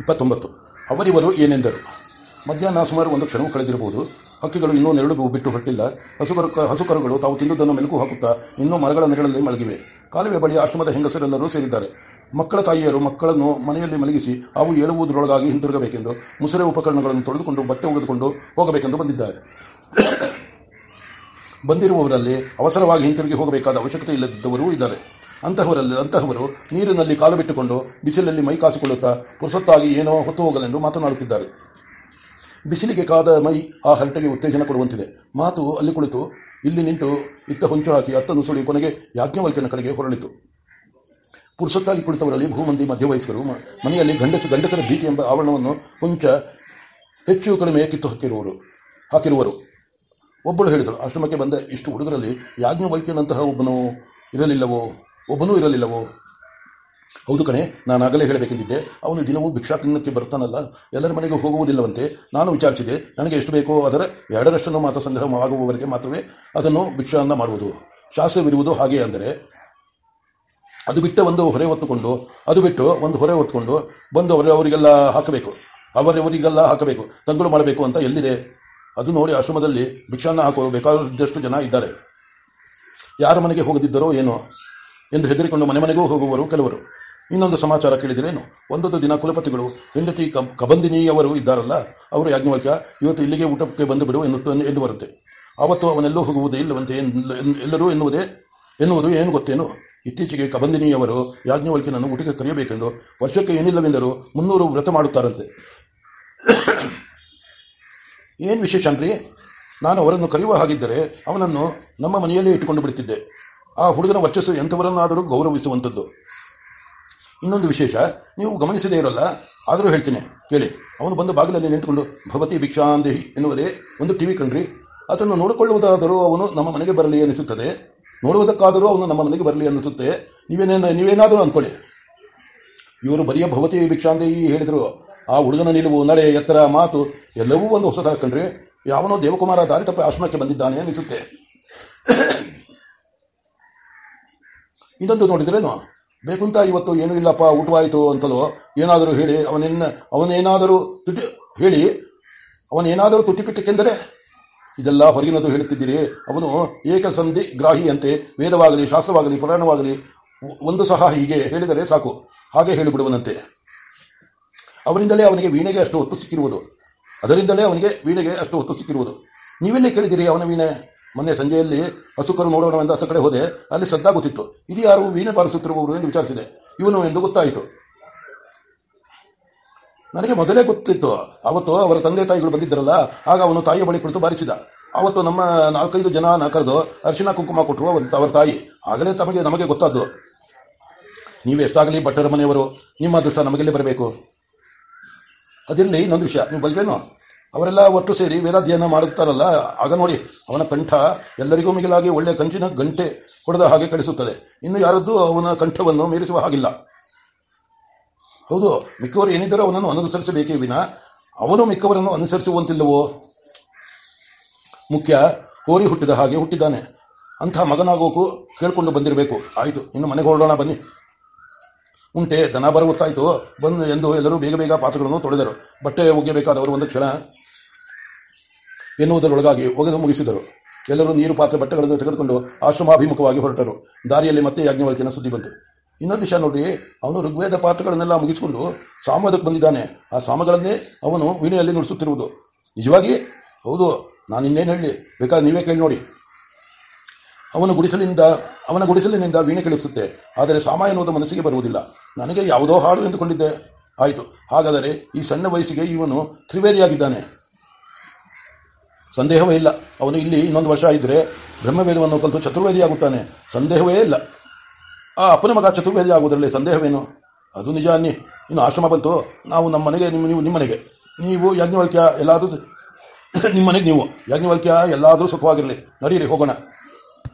ಇಪ್ಪತ್ತೊಂಬತ್ತು. ಅವರಿವರು ಏನೆಂದರು? ಮಧ್ಯಾಹ್ನ ಸುಮಾರು ಒಂದು ಕ್ಷಣವು ಕಳೆದಿರಬಹುದು. ಹಕ್ಕಿಗಳು ಇನ್ನೂ ನೆರಳು ಬಿಟ್ಟು ಹೊಟ್ಟಿಲ್ಲ. ಹಸುಕರು ಹಸುಕರುಗಳು ತಾವು ತಿಂದುದನ್ನು ಮೆಲುಕು ಹಾಕುತ್ತಾ ಇನ್ನೂ ಮರಗಳ ನೆರಳಲ್ಲಿ ಮಲಗಿವೆ. ಕಾಲುವೆ ಬಳಿ ಆಶ್ರಮದ ಹೆಂಗಸರೆಲ್ಲರೂ ಸೇರಿದ್ದಾರೆ. ಮಕ್ಕಳ ತಾಯಿಯರು ಮಕ್ಕಳನ್ನು ಮನೆಯಲ್ಲಿ ಮಲಗಿಸಿ ಅವು ಏಳುವುದರೊಳಗಾಗಿ ಹಿಂತಿರುಗಬೇಕೆಂದು ಮುಸುರೆ ಉಪಕರಣಗಳನ್ನು ತೊಳೆದುಕೊಂಡು ಬಟ್ಟೆ ಒಗೆದುಕೊಂಡು ಹೋಗಬೇಕೆಂದು ಬಂದಿದ್ದಾರೆ. ಬಂದಿರುವವರಲ್ಲಿ ಅವಸರವಾಗಿ ಹಿಂತಿರುಗಿ ಹೋಗಬೇಕಾದ ಅವಶ್ಯಕತೆ ಇಲ್ಲದಿದ್ದವರೂ ಇದ್ದಾರೆ. ಅಂತಹವರಲ್ಲಿ ಅಂತಹವರು ನೀರಿನಲ್ಲಿ ಕಾಲು ಬಿಟ್ಟುಕೊಂಡು ಬಿಸಿಲಲ್ಲಿ ಮೈ ಕಾಸಿಕೊಳ್ಳುತ್ತಾ ಪುರುಸೊತ್ತಾಗಿ ಏನೋ ಹೊತ್ತು ಹೋಗಲೆಂದು ಮಾತನಾಡುತ್ತಿದ್ದಾರೆ. ಬಿಸಿಲಿಗೆ ಕಾದ ಮೈ ಆ ಹರಟೆಗೆ ಉತ್ತೇಜನ ಕೊಡುವಂತಿದೆ. ಮಾತು ಅಲ್ಲಿ ಕುಳಿತು, ಇಲ್ಲಿ ನಿಂತು ಇತ್ತ ಹೊಂಚು ಹಾಕಿ ಅತ್ತ ಸುಳಿ ಕೊನೆಗೆ ಯಾಜ್ಞವಲ್ಕ್ಯನ ಕಡೆಗೆ ಹೊರಳಿತು. ಪುರುಷತ್ತಾಗಿ ಕುಳಿತವರಲ್ಲಿ ಭೂಮಂದಿ ಮಧ್ಯವಯಸ್ಕರು ಮನೆಯಲ್ಲಿ ಗಂಡಸ ಗಂಡಸರ ಭೀತಿ ಎಂಬ ಆವರಣವನ್ನು ಕೊಂಚ ಹೆಚ್ಚು ಕಡಿಮೆ ಕಿತ್ತು ಹಾಕಿರುವರು ಹಾಕಿರುವರು. ಒಬ್ಬಳು ಹೇಳಿದಳು, ಆಶ್ರಮಕ್ಕೆ ಬಂದ ಇಷ್ಟು ಹುಡುಗರಲ್ಲಿ ಯಾಜ್ಞವಲ್ಕ್ಯನಂತಹ ಒಬ್ಬನು ಇರಲಿಲ್ಲವೋ? ಒಬ್ಬನೂ ಇರಲಿಲ್ಲವೋ ಹೌದು ಕಣೆ, ನಾನು ಆಗಲೇ ಹೇಳಬೇಕೆಂದಿದ್ದೆ. ಅವನು ದಿನವೂ ಭಿಕ್ಷಾಟನಕ್ಕೆ ಬರ್ತಾನಲ್ಲ, ಎಲ್ಲರ ಮನೆಗೆ ಹೋಗುವುದಿಲ್ಲವಂತೆ. ನಾನು ವಿಚಾರಿಸಿದೆ, ನನಗೆ ಎಷ್ಟು ಬೇಕೋ ಅದರ ಎರಡರಷ್ಟನ್ನು ಮಾತ್ರ ಸಂಗ್ರಹವಾಗುವವರೆಗೆ ಮಾತ್ರವೇ ಅದನ್ನು ಭಿಕ್ಷಾನ್ನ ಮಾಡುವುದು. ಶಾಸ್ತ್ರವಿರುವುದು ಹಾಗೆ ಅಂದರೆ, ಅದು ಬಿಟ್ಟು ಒಂದು ಹೊರೆ ಹೊತ್ತುಕೊಂಡು, ಅದು ಬಿಟ್ಟು ಒಂದು ಹೊರೆ ಹೊತ್ತುಕೊಂಡು ಬಂದು ಅವರವರಿಗೆಲ್ಲ ಹಾಕಬೇಕು. ಅವರವರಿಗೆಲ್ಲ ಹಾಕಬೇಕು. ತಂಗಳು ಮಾಡಬೇಕು ಅಂತ ಎಲ್ಲಿದೆ? ಅದು ನೋಡಿ ಆಶ್ರಮದಲ್ಲಿ ಭಿಕ್ಷಾನ್ನ ಹಾಕೋ ಬೇಕಾದಷ್ಟು ಜನ ಇದ್ದಾರೆ. ಯಾರ ಮನೆಗೆ ಹೋಗದಿದ್ದರೋ ಏನೋ. ಎಂದು ಹೆದರಿಕೊಂಡು ಮನೆ ಮನೆಗೂ ಹೋಗುವರು ಕೆಲವರು. ಇನ್ನೊಂದು ಸಮಾಚಾರ ಕೇಳಿದರೇನು? ಒಂದೊಂದು ದಿನ ಕುಲಪತಿಗಳು, ಹೆಂಡತಿ ಕಬ್ ಕಬಂದಿನಿಯವರು ಇದ್ದಾರಲ್ಲ, ಅವರು ಯಾಜ್ಞವಲ್ಕ ಇವತ್ತು ಇಲ್ಲಿಗೆ ಊಟಕ್ಕೆ ಬಂದು ಬಿಡು ಎನ್ನುತ್ತ, ಎಂದು ಬರುತ್ತೆ. ಆವತ್ತು ಅವನೆಲ್ಲೂ ಹೋಗುವುದೇ ಇಲ್ಲವಂತೆ ಎಲ್ಲರೂ ಎನ್ನುವುದೇ, ಎನ್ನುವುದು ಏನು ಗೊತ್ತೇನು? ಇತ್ತೀಚೆಗೆ ಕಬಂದಿನಿಯವರು ಯಾಜ್ಞವಲ್ಕಿನನ್ನು ಊಟಕ್ಕೆ ಕರೆಯಬೇಕೆಂದು ವರ್ಷಕ್ಕೆ ಏನಿಲ್ಲವೆಂದರೂ ಮುನ್ನೂರು ವ್ರತ ಮಾಡುತ್ತಾರಂತೆ. ಏನು ವಿಶೇಷ ಅನ್ರಿ ನಾನು ಅವರನ್ನು ಕರೆಯುವ ಹಾಗಿದ್ದರೆ ಅವನನ್ನು ನಮ್ಮ ಮನೆಯಲ್ಲೇ ಇಟ್ಟುಕೊಂಡು ಬಿಡುತ್ತಿದ್ದೆ ಆ ಹುಡುಗನ ವರ್ಚಸ್ಸು ಎಂಥವರನ್ನಾದರೂ ಗೌರವಿಸುವಂಥದ್ದು. ಇನ್ನೊಂದು ವಿಶೇಷ, ನೀವು ಗಮನಿಸದೇ ಇರಲ್ಲ, ಆದರೂ ಹೇಳ್ತೀನಿ, ಕೇಳಿ. ಅವನು ಬಂದು ಬಾಗಿಲಲ್ಲಿ ನಿಂತುಕೊಂಡು, ಭವತಿ ಭಿಕ್ಷಾಂದೇಹಿ ಎನ್ನುವುದೇ ಒಂದು ಟಿವಿ ಕಣ್ರಿ ಅದನ್ನು ನೋಡಿಕೊಳ್ಳುವುದಾದರೂ ಅವನು ನಮ್ಮ ಮನೆಗೆ ಬರಲಿ ಅನಿಸುತ್ತದೆ ನೋಡುವುದಕ್ಕಾದರೂ ಅವನು ನಮ್ಮ ಮನೆಗೆ ಬರಲಿ ಅನಿಸುತ್ತೆ ನೀವೇನೇನು, ನೀವೇನಾದರೂ ಅಂದ್ಕೊಳ್ಳಿ. ಇವರು ಬರಿಯ ಭವತಿ ಭಿಕ್ಷಾಂದೇಹಿ ಹೇಳಿದರು. ಆ ಹುಡುಗನ ನಿಲುವು, ನಡೆ, ಎತ್ತರ, ಮಾತು ಎಲ್ಲವೂ ಒಂದು ಹೊಸ ಥರ ಕಣ್ರಿ ಯಾವನೋ ದೇವಕುಮಾರ ದಾರಿ ತಪ್ಪ ಆಶ್ರಮಕ್ಕೆ ಬಂದಿದ್ದಾನೆ ಅನಿಸುತ್ತೆ ಇನ್ನೊಂದು ನೋಡಿದ್ರೇನು? ಬೇಕುಂತ ಇವತ್ತು ಏನೂ ಇಲ್ಲಪ್ಪ, ಊಟವಾಯಿತು ಅಂತಲೋ ಏನಾದರೂ ಹೇಳಿ ಅವನೇನ ಅವನೇನಾದರೂ ತುಟಿ, ಹೇಳಿ, ಅವನೇನಾದರೂ ತುಟಿಪಿಟ್ಟಕ್ಕೆಂದರೆ ಇದೆಲ್ಲ ಹೊರಗಿನದು ಹೇಳುತ್ತಿದ್ದೀರಿ. ಅವನು ಏಕಸಂಧಿ ಗ್ರಾಹಿಯಂತೆ ವೇದವಾಗಲಿ, ಶಾಸ್ತ್ರವಾಗಲಿ, ಪುರಾಣವಾಗಲಿ, ಒಂದು ಸಹ ಹೀಗೆ ಹೇಳಿದರೆ ಸಾಕು. ಹಾಗೆ ಹೇಳಿಬಿಡುವನಂತೆ. ಅವರಿಂದಲೇ ಅವನಿಗೆ ವೀಣೆಗೆ ಅಷ್ಟು ಹೊತ್ತು ಸಿಕ್ಕಿರುವುದು. ಅದರಿಂದಲೇ ಅವನಿಗೆ ವೀಣೆಗೆ ಅಷ್ಟು ಹೊತ್ತು ಸಿಕ್ಕಿರುವುದು. ನೀವೆಲ್ಲೇ ಕೇಳಿದಿರಿ ಅವನ ವೀಣೆ? ಮೊನ್ನೆ ಸಂಜೆಯಲ್ಲಿ ಹಸುಕರು ನೋಡೋಣವೆಂದು ಹತ್ತ ಕಡೆ ಹೋದೆ, ಅಲ್ಲಿ ಸದ್ದಾಗುತ್ತಿತ್ತು ಗೊತ್ತಿತ್ತು. ಇದು ಯಾರು? ವೀಣೆ ಬಾರಿಸುತ್ತಿರುವವರು ಎಂದು ವಿಚಾರಿಸಿದೆ. ಇವನು ಎಂದು ಗೊತ್ತಾಯಿತು. ನನಗೆ ಮೊದಲೇ ಗೊತ್ತಿತ್ತು. ಅವತ್ತು ಅವರ ತಂದೆ ತಾಯಿಗಳು ಬಂದಿದ್ದರಲ್ಲ, ಆಗ ಅವನು ತಾಯಿಯ ಬಳಿ ಕುಳಿತು ಬಾರಿಸಿದ. ಅವತ್ತು ನಮ್ಮ ನಾಲ್ಕೈದು ಜನ ಕರೆದು ಅರಿಶಿನ ಕುಂಕುಮ ಕೊಟ್ಟರು ಅವರ ತಾಯಿ. ಆಗಲೇ ತಮಗೆ, ನಮಗೆ ಗೊತ್ತಾದ್ದು. ನೀವು ಎಷ್ಟಾಗಲಿ ಭಟ್ಟರ ಮನೆಯವರು, ನಿಮ್ಮ ಅದೃಷ್ಟ ನಮಗೆಲ್ಲೇ ಬರಬೇಕು. ಅದಿರಲಿ ಇನ್ನೊಂದು ವಿಷಯ. ನೀವು ಬಲ್ರೇನು ಅವರೆಲ್ಲ ಒಟ್ಟು ಸೇರಿ ವೇದಾಧ್ಯಯನ ಮಾಡುತ್ತಾರಲ್ಲ, ಆಗ ನೋಡಿ, ಅವನ ಕಂಠ ಎಲ್ಲರಿಗೂ ಮಿಗಿಲಾಗಿ ಒಳ್ಳೆಯ ಕಂಚಿನ ಗಂಟೆ ಹೊಡೆದ ಹಾಗೆ ಕಳಿಸುತ್ತದೆ ಇನ್ನು ಯಾರದ್ದು ಅವನ ಕಂಠವನ್ನು ಮೀರಿಸುವ ಹಾಗಿಲ್ಲ. ಹೌದು, ಮಿಕ್ಕವರು ಏನಿದ್ದರೂ ಅವನನ್ನು ಅನುಸರಿಸಬೇಕೇ ವಿನ, ಅವನು ಮಿಕ್ಕವರನ್ನು ಅನುಸರಿಸುವಂತಿಲ್ಲವೋ? ಮುಖ್ಯ, ಕೋರಿ ಹುಟ್ಟಿದ ಹಾಗೆ ಹುಟ್ಟಿದ್ದಾನೆ. ಅಂಥ ಮಗನಾಗೋಕು ಕೇಳಿಕೊಂಡು ಬಂದಿರಬೇಕು. ಆಯಿತು, ಇನ್ನು ಮನೆಗೆ ಹೊರಡೋಣ, ಬನ್ನಿ. ಉಂಟೆ, ದನ ಬರುತ್ತಾಯಿತು ಬಂದು ಎಂದು ಎಲ್ಲರೂ ಬೇಗ ಬೇಗ ಪಾತ್ರಗಳನ್ನು ತೊಳೆದರು. ಬಟ್ಟೆ ಒಗೆಯಬೇಕಾದವರು ಒಂದು ಕ್ಷಣ ಎನ್ನುವುದರೊಳಗಾಗಿ ಒಗೆದು ಮುಗಿಸಿದರು. ಎಲ್ಲರೂ ನೀರು ಪಾತ್ರೆ ಬಟ್ಟೆಗಳನ್ನು ತೆಗೆದುಕೊಂಡು ಆಶ್ರಮಾಭಿಮುಖವಾಗಿ ಹೊರಟರು. ದಾರಿಯಲ್ಲಿ ಮತ್ತೆ ಯಾಜ್ಞವಲ್ಕಿನ ಸುದ್ದಿ ಬಂತು. ಇನ್ನೊಂದು ವಿಷಯ ನೋಡಿ, ಅವನು ಋಗ್ವೇದ ಪಾತ್ರಗಳನ್ನೆಲ್ಲ ಮುಗಿಸಿಕೊಂಡು ಸಾಮದಕ್ಕೆ ಬಂದಿದ್ದಾನೆ. ಆ ಸಾಮಗಳನ್ನೇ ಅವನು ವೀಣೆಯಲ್ಲಿ ನುಡಿಸುತ್ತಿರುವುದು. ನಿಜವಾಗಿ? ಹೌದು, ನಾನು ಇನ್ನೇನು ಹೇಳಿ. ಬೇಕಾದ್ರೆ ನೀವೇ ಕೇಳಿ ನೋಡಿ. ಅವನ ಗುಡಿಸಲಿನಿಂದ ಅವನ ಗುಡಿಸಲಿನಿಂದ ವೀಣೆ ಕೇಳಿಸುತ್ತೆ. ಆದರೆ ಸಾಮ ಎನ್ನುವುದು ಮನಸ್ಸಿಗೆ ಬರುವುದಿಲ್ಲ. ನನಗೆ ಯಾವುದೋ ಹಾಡು ಎಂದುಕೊಂಡಿದ್ದೆ. ಆಯಿತು. ಹಾಗಾದರೆ ಈ ಸಣ್ಣ ವಯಸ್ಸಿಗೆ ಇವನು ತ್ರಿವೇದಿಯಾಗಿದ್ದಾನೆ ಸಂದೇಹವೇ ಇಲ್ಲ. ಅವನು ಇಲ್ಲಿ ಇನ್ನೊಂದು ವರ್ಷ ಇದ್ದರೆ ಬ್ರಹ್ಮವೇದವನ್ನು ಕಲಿತು ಚತುರ್ವೇದಿಯಾಗುತ್ತಾನೆ. ಸಂದೇಹವೇ ಇಲ್ಲ. ಆ ಅಪ್ಪನ ಮಗ ಚತುರ್ವೇದಿ ಆಗುವುದರಲ್ಲಿ ಸಂದೇಹವೇನು? ಅದು ನಿಜ ಅನ್ನಿ. ಇನ್ನು ಆಶ್ರಮ ಬಂತು. ನಾವು ನಮ್ಮ ಮನೆಗೆ, ನಿಮ್ಮ, ನೀವು ನಿಮ್ಮ ಮನೆಗೆ. ನೀವು ಯಾಜ್ಞವಲ್ಕ್ಯ ಎಲ್ಲಾದರೂ ನಿಮ್ಮ ಮನೆಗೆ ನೀವು. ಯಾಜ್ಞವಲ್ಕ್ಯ ಎಲ್ಲಾದರೂ ಸುಖವಾಗಿರಲಿ. ನಡೀರಿ, ಹೋಗೋಣ.